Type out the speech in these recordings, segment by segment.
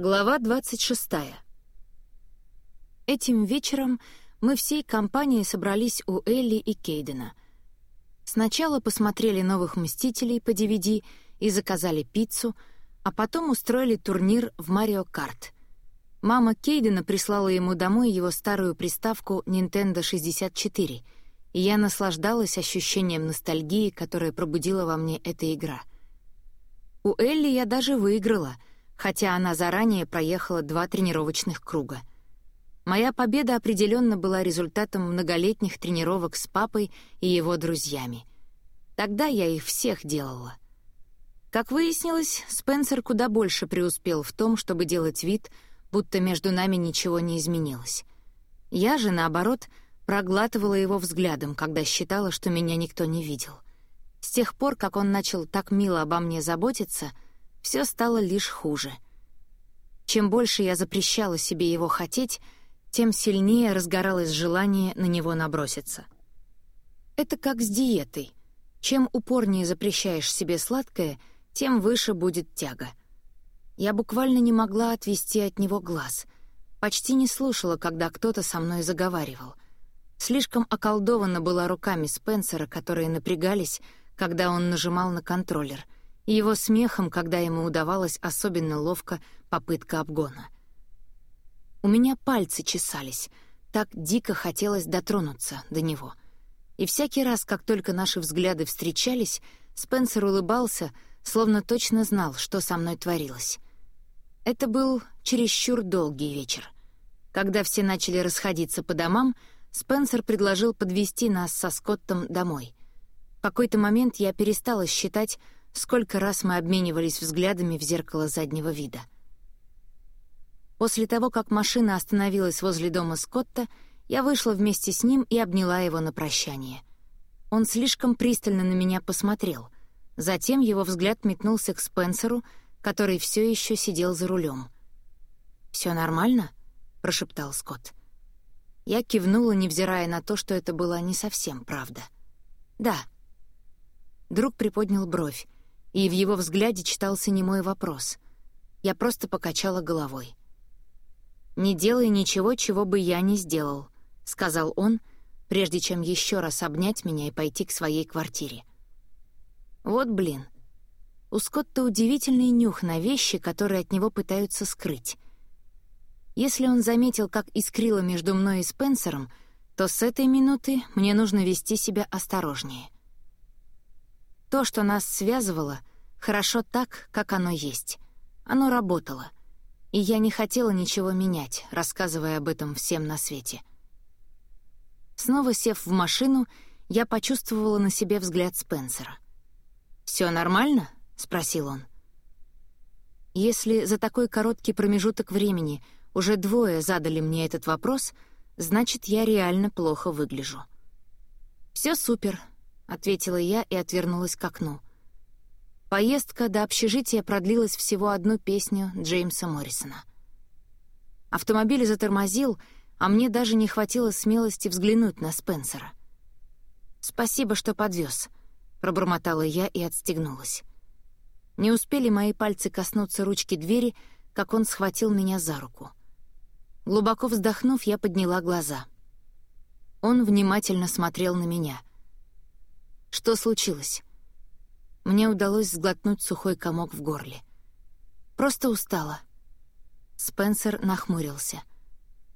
Глава 26. Этим вечером мы всей компанией собрались у Элли и Кейдена. Сначала посмотрели «Новых Мстителей» по DVD и заказали пиццу, а потом устроили турнир в «Марио Карт». Мама Кейдена прислала ему домой его старую приставку Nintendo 64, и я наслаждалась ощущением ностальгии, которое пробудила во мне эта игра. У Элли я даже выиграла — хотя она заранее проехала два тренировочных круга. Моя победа определенно была результатом многолетних тренировок с папой и его друзьями. Тогда я их всех делала. Как выяснилось, Спенсер куда больше преуспел в том, чтобы делать вид, будто между нами ничего не изменилось. Я же, наоборот, проглатывала его взглядом, когда считала, что меня никто не видел. С тех пор, как он начал так мило обо мне заботиться — все стало лишь хуже. Чем больше я запрещала себе его хотеть, тем сильнее разгоралось желание на него наброситься. Это как с диетой. Чем упорнее запрещаешь себе сладкое, тем выше будет тяга. Я буквально не могла отвести от него глаз. Почти не слушала, когда кто-то со мной заговаривал. Слишком околдована была руками Спенсера, которые напрягались, когда он нажимал на контроллер — и его смехом, когда ему удавалось особенно ловко попытка обгона. У меня пальцы чесались, так дико хотелось дотронуться до него. И всякий раз, как только наши взгляды встречались, Спенсер улыбался, словно точно знал, что со мной творилось. Это был чересчур долгий вечер. Когда все начали расходиться по домам, Спенсер предложил подвести нас со Скоттом домой. В какой-то момент я перестала считать, сколько раз мы обменивались взглядами в зеркало заднего вида. После того, как машина остановилась возле дома Скотта, я вышла вместе с ним и обняла его на прощание. Он слишком пристально на меня посмотрел. Затем его взгляд метнулся к Спенсеру, который все еще сидел за рулем. Все нормально?» — прошептал Скотт. Я кивнула, невзирая на то, что это была не совсем правда. «Да». Друг приподнял бровь, и в его взгляде читался немой вопрос. Я просто покачала головой. «Не делай ничего, чего бы я не сделал», — сказал он, прежде чем еще раз обнять меня и пойти к своей квартире. Вот блин. У Скотта удивительный нюх на вещи, которые от него пытаются скрыть. Если он заметил, как искрило между мной и Спенсером, то с этой минуты мне нужно вести себя осторожнее. То, что нас связывало, хорошо так, как оно есть. Оно работало. И я не хотела ничего менять, рассказывая об этом всем на свете. Снова сев в машину, я почувствовала на себе взгляд Спенсера. «Всё нормально?» — спросил он. Если за такой короткий промежуток времени уже двое задали мне этот вопрос, значит, я реально плохо выгляжу. «Всё супер», ответила я и отвернулась к окну. Поездка до общежития продлилась всего одну песню Джеймса Моррисона. Автомобиль затормозил, а мне даже не хватило смелости взглянуть на Спенсера. «Спасибо, что подвез», — пробормотала я и отстегнулась. Не успели мои пальцы коснуться ручки двери, как он схватил меня за руку. Глубоко вздохнув, я подняла глаза. Он внимательно смотрел на меня — что случилось? Мне удалось сглотнуть сухой комок в горле. Просто устала. Спенсер нахмурился.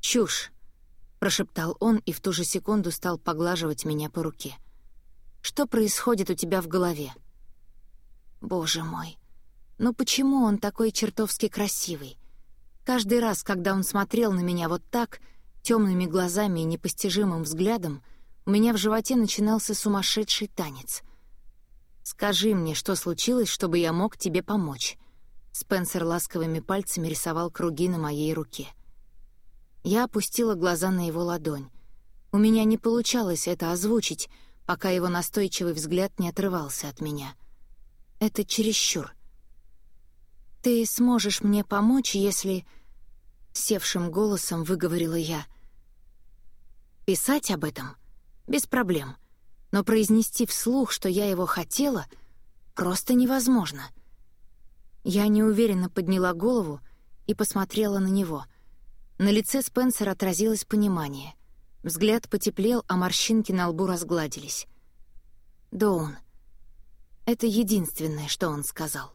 «Чушь!» — прошептал он и в ту же секунду стал поглаживать меня по руке. «Что происходит у тебя в голове?» «Боже мой! Ну почему он такой чертовски красивый? Каждый раз, когда он смотрел на меня вот так, темными глазами и непостижимым взглядом, — у меня в животе начинался сумасшедший танец. «Скажи мне, что случилось, чтобы я мог тебе помочь?» Спенсер ласковыми пальцами рисовал круги на моей руке. Я опустила глаза на его ладонь. У меня не получалось это озвучить, пока его настойчивый взгляд не отрывался от меня. Это чересчур. «Ты сможешь мне помочь, если...» Севшим голосом выговорила я. «Писать об этом?» Без проблем. Но произнести вслух, что я его хотела, просто невозможно. Я неуверенно подняла голову и посмотрела на него. На лице Спенсера отразилось понимание. Взгляд потеплел, а морщинки на лбу разгладились. «Доун». Это единственное, что он сказал.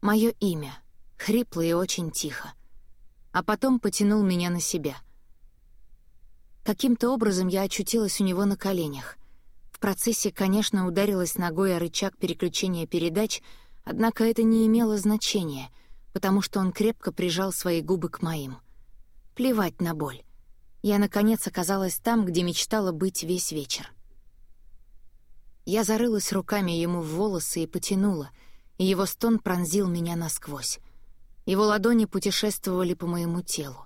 Мое имя, хрипло и очень тихо. А потом потянул меня на себя. Каким-то образом я очутилась у него на коленях. В процессе, конечно, ударилась ногой о рычаг переключения передач, однако это не имело значения, потому что он крепко прижал свои губы к моим. Плевать на боль. Я, наконец, оказалась там, где мечтала быть весь вечер. Я зарылась руками ему в волосы и потянула, и его стон пронзил меня насквозь. Его ладони путешествовали по моему телу.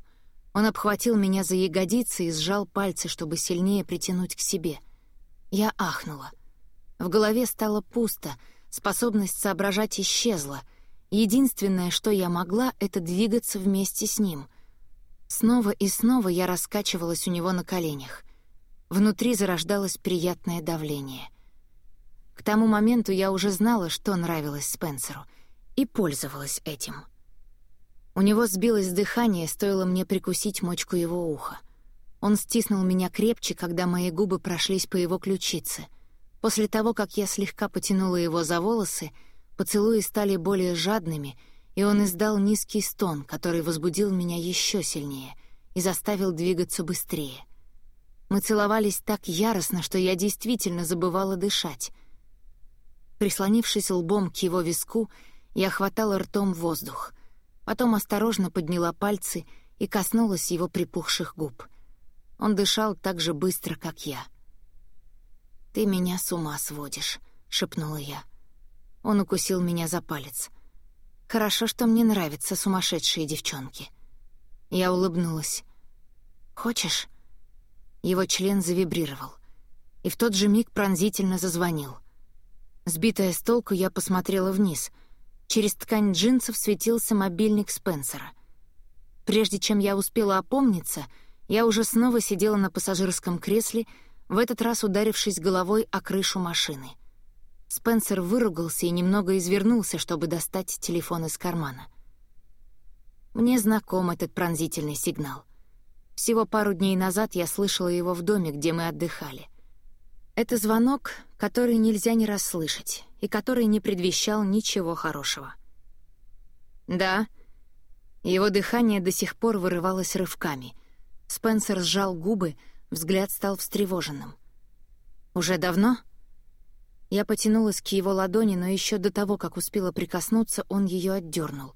Он обхватил меня за ягодицы и сжал пальцы, чтобы сильнее притянуть к себе. Я ахнула. В голове стало пусто, способность соображать исчезла. Единственное, что я могла, — это двигаться вместе с ним. Снова и снова я раскачивалась у него на коленях. Внутри зарождалось приятное давление — к тому моменту я уже знала, что нравилось Спенсеру, и пользовалась этим. У него сбилось дыхание, стоило мне прикусить мочку его уха. Он стиснул меня крепче, когда мои губы прошлись по его ключице. После того, как я слегка потянула его за волосы, поцелуи стали более жадными, и он издал низкий стон, который возбудил меня еще сильнее и заставил двигаться быстрее. Мы целовались так яростно, что я действительно забывала дышать. Прислонившись лбом к его виску, я хватала ртом воздух. Потом осторожно подняла пальцы и коснулась его припухших губ. Он дышал так же быстро, как я. «Ты меня с ума сводишь», — шепнула я. Он укусил меня за палец. «Хорошо, что мне нравятся сумасшедшие девчонки». Я улыбнулась. «Хочешь?» Его член завибрировал. И в тот же миг пронзительно зазвонил — Сбитая с толку, я посмотрела вниз. Через ткань джинсов светился мобильник Спенсера. Прежде чем я успела опомниться, я уже снова сидела на пассажирском кресле, в этот раз ударившись головой о крышу машины. Спенсер выругался и немного извернулся, чтобы достать телефон из кармана. Мне знаком этот пронзительный сигнал. Всего пару дней назад я слышала его в доме, где мы отдыхали — это звонок, который нельзя не расслышать и который не предвещал ничего хорошего. «Да». Его дыхание до сих пор вырывалось рывками. Спенсер сжал губы, взгляд стал встревоженным. «Уже давно?» Я потянулась к его ладони, но еще до того, как успела прикоснуться, он ее отдернул.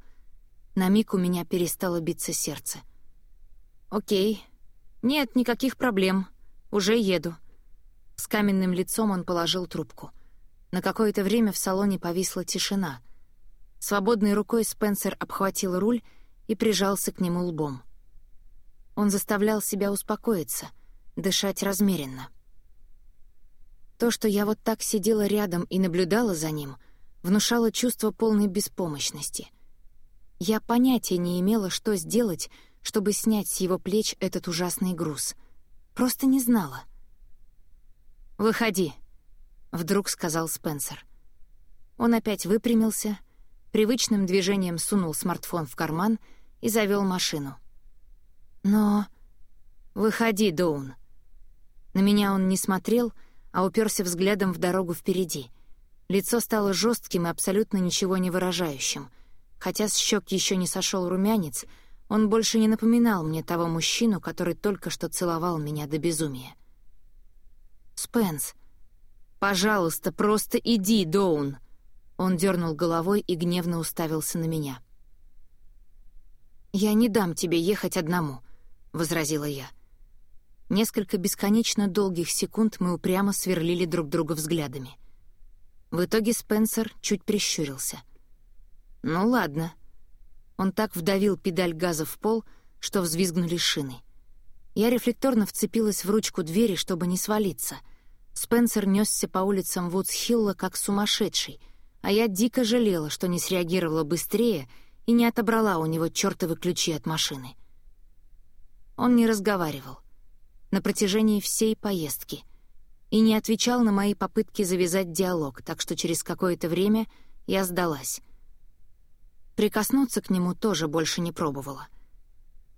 На миг у меня перестало биться сердце. «Окей. Нет, никаких проблем. Уже еду». С каменным лицом он положил трубку. На какое-то время в салоне повисла тишина. Свободной рукой Спенсер обхватил руль и прижался к нему лбом. Он заставлял себя успокоиться, дышать размеренно. То, что я вот так сидела рядом и наблюдала за ним, внушало чувство полной беспомощности. Я понятия не имела, что сделать, чтобы снять с его плеч этот ужасный груз. Просто не знала — «Выходи», — вдруг сказал Спенсер. Он опять выпрямился, привычным движением сунул смартфон в карман и завел машину. «Но...» «Выходи, Доун». На меня он не смотрел, а уперся взглядом в дорогу впереди. Лицо стало жестким и абсолютно ничего не выражающим. Хотя с щек еще не сошел румянец, он больше не напоминал мне того мужчину, который только что целовал меня до безумия. «Спенс, пожалуйста, просто иди, Доун!» Он дернул головой и гневно уставился на меня. «Я не дам тебе ехать одному», — возразила я. Несколько бесконечно долгих секунд мы упрямо сверлили друг друга взглядами. В итоге Спенсер чуть прищурился. «Ну ладно». Он так вдавил педаль газа в пол, что взвизгнули шины. Я рефлекторно вцепилась в ручку двери, чтобы не свалиться. Спенсер несся по улицам Вудсхилла как сумасшедший, а я дико жалела, что не среагировала быстрее и не отобрала у него чертовы ключи от машины. Он не разговаривал на протяжении всей поездки и не отвечал на мои попытки завязать диалог, так что через какое-то время я сдалась. Прикоснуться к нему тоже больше не пробовала.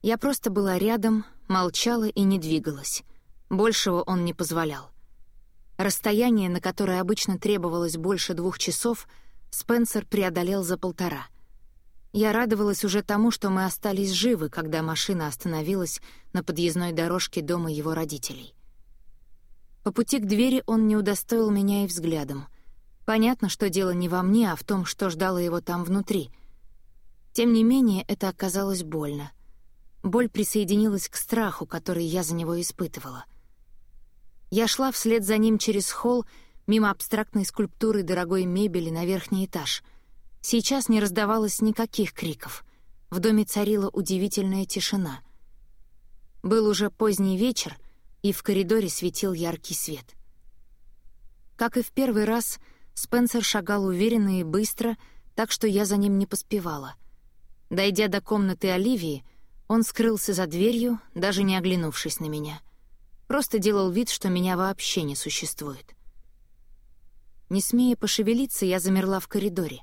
Я просто была рядом, молчала и не двигалась. Большего он не позволял. Расстояние, на которое обычно требовалось больше двух часов, Спенсер преодолел за полтора. Я радовалась уже тому, что мы остались живы, когда машина остановилась на подъездной дорожке дома его родителей. По пути к двери он не удостоил меня и взглядом. Понятно, что дело не во мне, а в том, что ждало его там внутри. Тем не менее, это оказалось больно. Боль присоединилась к страху, который я за него испытывала. Я шла вслед за ним через холл, мимо абстрактной скульптуры дорогой мебели на верхний этаж. Сейчас не раздавалось никаких криков. В доме царила удивительная тишина. Был уже поздний вечер, и в коридоре светил яркий свет. Как и в первый раз, Спенсер шагал уверенно и быстро, так что я за ним не поспевала. Дойдя до комнаты Оливии, он скрылся за дверью, даже не оглянувшись на меня. Просто делал вид, что меня вообще не существует. Не смея пошевелиться, я замерла в коридоре.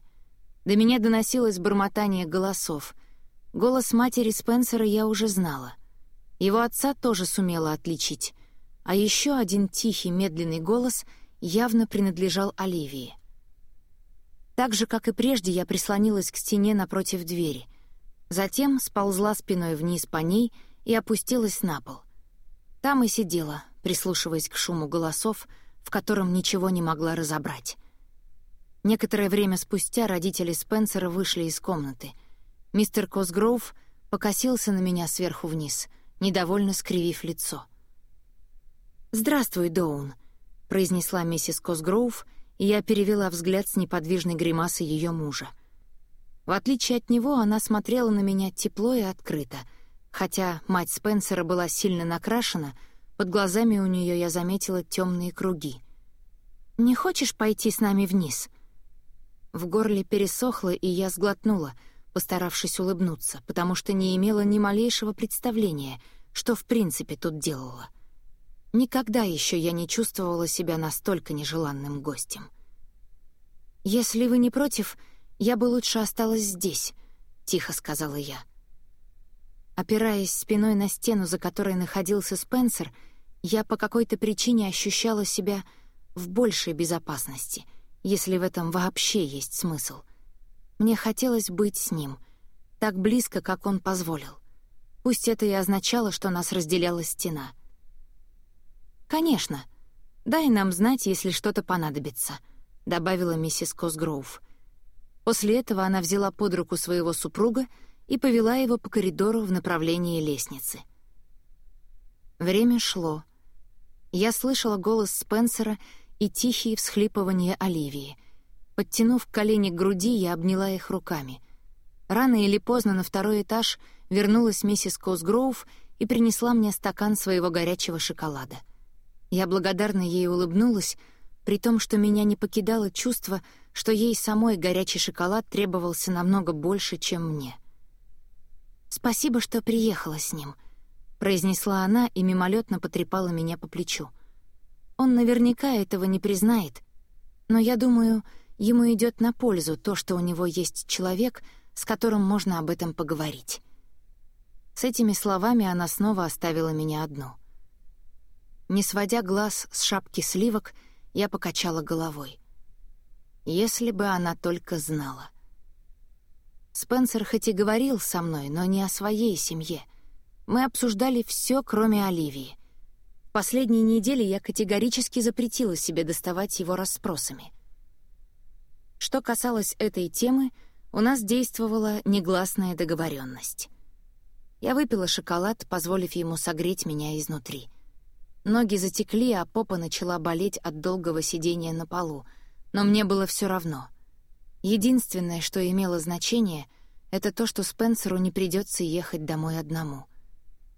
До меня доносилось бормотание голосов. Голос матери Спенсера я уже знала. Его отца тоже сумела отличить. А еще один тихий, медленный голос явно принадлежал Оливии. Так же, как и прежде, я прислонилась к стене напротив двери. Затем сползла спиной вниз по ней и опустилась на пол. Там и сидела, прислушиваясь к шуму голосов, в котором ничего не могла разобрать. Некоторое время спустя родители Спенсера вышли из комнаты. Мистер Косгроув покосился на меня сверху вниз, недовольно скривив лицо. «Здравствуй, Доун», — произнесла миссис Косгроув, и я перевела взгляд с неподвижной гримасы ее мужа — в отличие от него, она смотрела на меня тепло и открыто, хотя мать Спенсера была сильно накрашена, под глазами у нее я заметила темные круги. «Не хочешь пойти с нами вниз?» В горле пересохло, и я сглотнула, постаравшись улыбнуться, потому что не имела ни малейшего представления, что в принципе тут делала. Никогда еще я не чувствовала себя настолько нежеланным гостем. «Если вы не против, — «Я бы лучше осталась здесь», — тихо сказала я. Опираясь спиной на стену, за которой находился Спенсер, я по какой-то причине ощущала себя в большей безопасности, если в этом вообще есть смысл. Мне хотелось быть с ним, так близко, как он позволил. Пусть это и означало, что нас разделяла стена. «Конечно. Дай нам знать, если что-то понадобится», — добавила миссис Косгроув. После этого она взяла под руку своего супруга и повела его по коридору в направлении лестницы. Время шло. Я слышала голос Спенсера и тихие всхлипывания Оливии. Подтянув колени к груди, я обняла их руками. Рано или поздно на второй этаж вернулась миссис Косгроув и принесла мне стакан своего горячего шоколада. Я благодарно ей улыбнулась, при том, что меня не покидало чувство, что ей самой горячий шоколад требовался намного больше, чем мне. «Спасибо, что приехала с ним», — произнесла она и мимолетно потрепала меня по плечу. «Он наверняка этого не признает, но я думаю, ему идет на пользу то, что у него есть человек, с которым можно об этом поговорить». С этими словами она снова оставила меня одну. Не сводя глаз с шапки сливок, я покачала головой. Если бы она только знала. Спенсер хоть и говорил со мной, но не о своей семье. Мы обсуждали все, кроме Оливии. В последние недели я категорически запретила себе доставать его расспросами. Что касалось этой темы, у нас действовала негласная договоренность. Я выпила шоколад, позволив ему согреть меня изнутри. Ноги затекли, а попа начала болеть от долгого сидения на полу — но мне было все равно. Единственное, что имело значение, это то, что Спенсеру не придется ехать домой одному.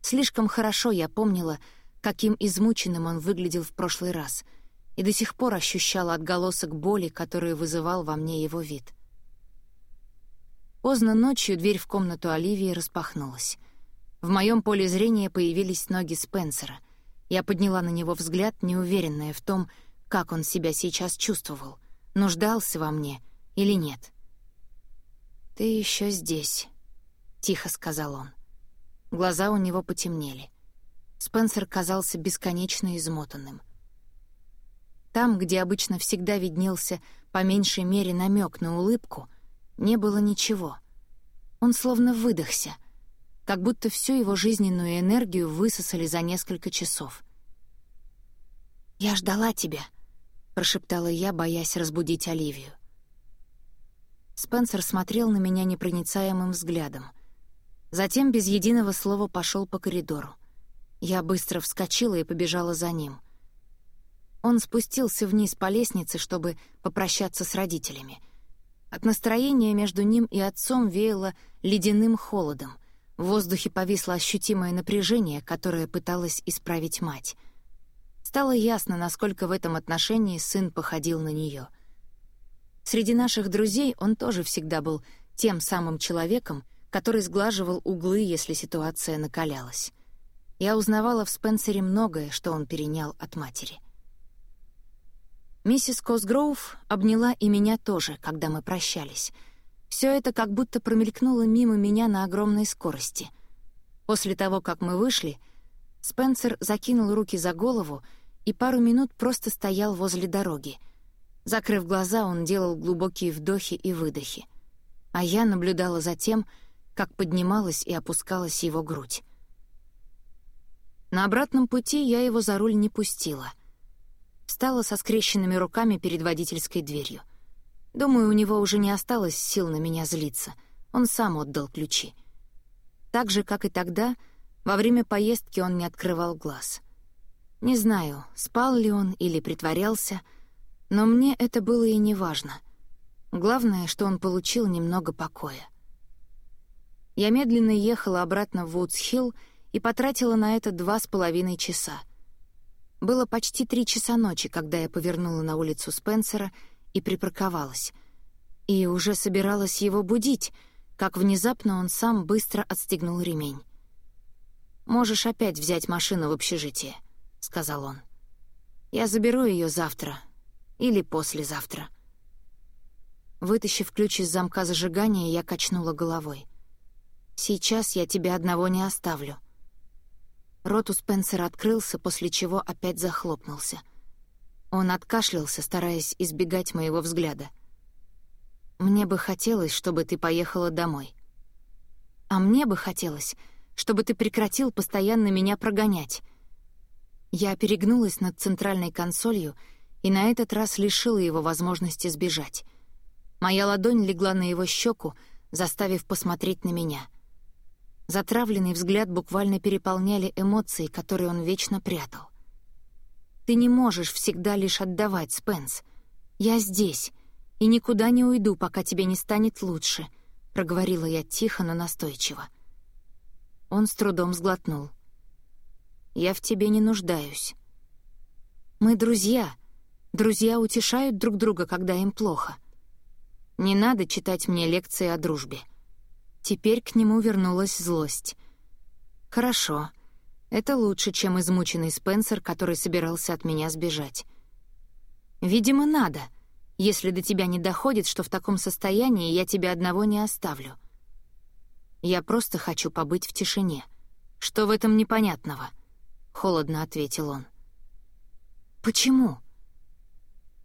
Слишком хорошо я помнила, каким измученным он выглядел в прошлый раз, и до сих пор ощущала отголосок боли, который вызывал во мне его вид. Поздно ночью дверь в комнату Оливии распахнулась. В моем поле зрения появились ноги Спенсера. Я подняла на него взгляд, неуверенная в том, как он себя сейчас чувствовал нуждался во мне или нет. «Ты еще здесь», — тихо сказал он. Глаза у него потемнели. Спенсер казался бесконечно измотанным. Там, где обычно всегда виднелся по меньшей мере намек на улыбку, не было ничего. Он словно выдохся, как будто всю его жизненную энергию высосали за несколько часов. «Я ждала тебя», — прошептала я, боясь разбудить Оливию. Спенсер смотрел на меня непроницаемым взглядом. Затем без единого слова пошел по коридору. Я быстро вскочила и побежала за ним. Он спустился вниз по лестнице, чтобы попрощаться с родителями. От настроения между ним и отцом веяло ледяным холодом. В воздухе повисло ощутимое напряжение, которое пыталась исправить мать. Стало ясно, насколько в этом отношении сын походил на нее — Среди наших друзей он тоже всегда был тем самым человеком, который сглаживал углы, если ситуация накалялась. Я узнавала в Спенсере многое, что он перенял от матери. Миссис Косгроув обняла и меня тоже, когда мы прощались. Все это как будто промелькнуло мимо меня на огромной скорости. После того, как мы вышли, Спенсер закинул руки за голову и пару минут просто стоял возле дороги — Закрыв глаза, он делал глубокие вдохи и выдохи. А я наблюдала за тем, как поднималась и опускалась его грудь. На обратном пути я его за руль не пустила. Встала со скрещенными руками перед водительской дверью. Думаю, у него уже не осталось сил на меня злиться. Он сам отдал ключи. Так же, как и тогда, во время поездки он не открывал глаз. Не знаю, спал ли он или притворялся — но мне это было и не важно. Главное, что он получил немного покоя. Я медленно ехала обратно в Вудс-Хилл и потратила на это два с половиной часа. Было почти три часа ночи, когда я повернула на улицу Спенсера и припарковалась. И уже собиралась его будить, как внезапно он сам быстро отстегнул ремень. «Можешь опять взять машину в общежитие», — сказал он. «Я заберу ее завтра, или послезавтра. Вытащив ключ из замка зажигания, я качнула головой. «Сейчас я тебя одного не оставлю». Рот у Спенсера открылся, после чего опять захлопнулся. Он откашлялся, стараясь избегать моего взгляда. «Мне бы хотелось, чтобы ты поехала домой». «А мне бы хотелось, чтобы ты прекратил постоянно меня прогонять». Я перегнулась над центральной консолью и на этот раз лишила его возможности сбежать. Моя ладонь легла на его щеку, заставив посмотреть на меня. Затравленный взгляд буквально переполняли эмоции, которые он вечно прятал. «Ты не можешь всегда лишь отдавать, Спенс. Я здесь, и никуда не уйду, пока тебе не станет лучше», — проговорила я тихо, но настойчиво. Он с трудом сглотнул. «Я в тебе не нуждаюсь». «Мы друзья», Друзья утешают друг друга, когда им плохо. Не надо читать мне лекции о дружбе. Теперь к нему вернулась злость. Хорошо. Это лучше, чем измученный Спенсер, который собирался от меня сбежать. Видимо, надо, если до тебя не доходит, что в таком состоянии я тебя одного не оставлю. Я просто хочу побыть в тишине. Что в этом непонятного? Холодно ответил он. Почему?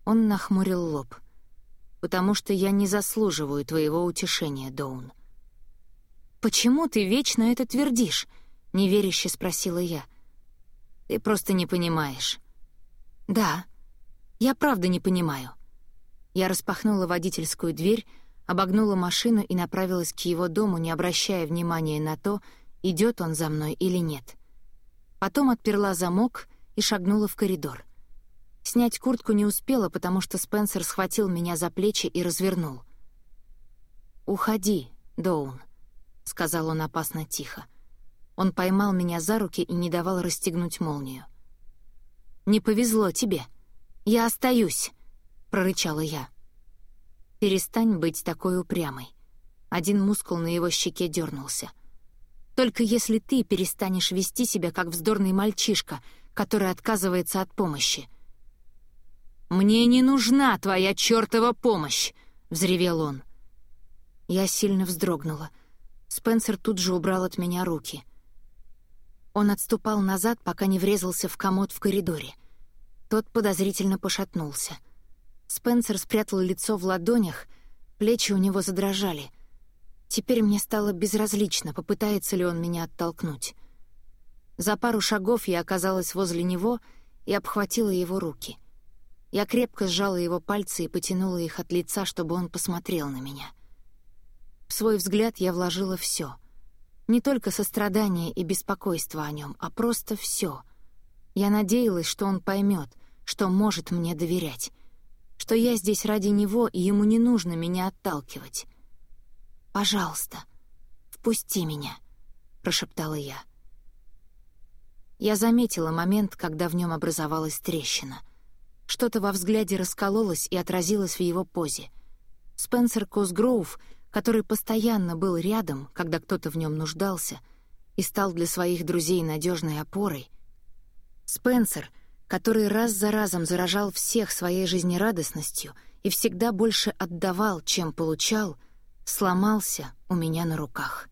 Он нахмурил лоб. «Потому что я не заслуживаю твоего утешения, Доун». «Почему ты вечно это твердишь?» — неверяще спросила я. «Ты просто не понимаешь». «Да, я правда не понимаю». Я распахнула водительскую дверь, обогнула машину и направилась к его дому, не обращая внимания на то, идет он за мной или нет. Потом отперла замок и шагнула в коридор. Снять куртку не успела, потому что Спенсер схватил меня за плечи и развернул. «Уходи, Доун», — сказал он опасно тихо. Он поймал меня за руки и не давал расстегнуть молнию. «Не повезло тебе. Я остаюсь», — прорычала я. «Перестань быть такой упрямой». Один мускул на его щеке дернулся. «Только если ты перестанешь вести себя как вздорный мальчишка, который отказывается от помощи», «Мне не нужна твоя чертова помощь!» — взревел он. Я сильно вздрогнула. Спенсер тут же убрал от меня руки. Он отступал назад, пока не врезался в комод в коридоре. Тот подозрительно пошатнулся. Спенсер спрятал лицо в ладонях, плечи у него задрожали. Теперь мне стало безразлично, попытается ли он меня оттолкнуть. За пару шагов я оказалась возле него и обхватила его руки. Я крепко сжала его пальцы и потянула их от лица, чтобы он посмотрел на меня. В свой взгляд я вложила все. Не только сострадание и беспокойство о нем, а просто все. Я надеялась, что он поймет, что может мне доверять, что я здесь ради него, и ему не нужно меня отталкивать. «Пожалуйста, впусти меня», — прошептала я. Я заметила момент, когда в нем образовалась трещина. Что-то во взгляде раскололось и отразилось в его позе. Спенсер Косгроув — который постоянно был рядом, когда кто-то в нем нуждался, и стал для своих друзей надежной опорой. Спенсер, который раз за разом заражал всех своей жизнерадостностью и всегда больше отдавал, чем получал, сломался у меня на руках.